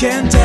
can't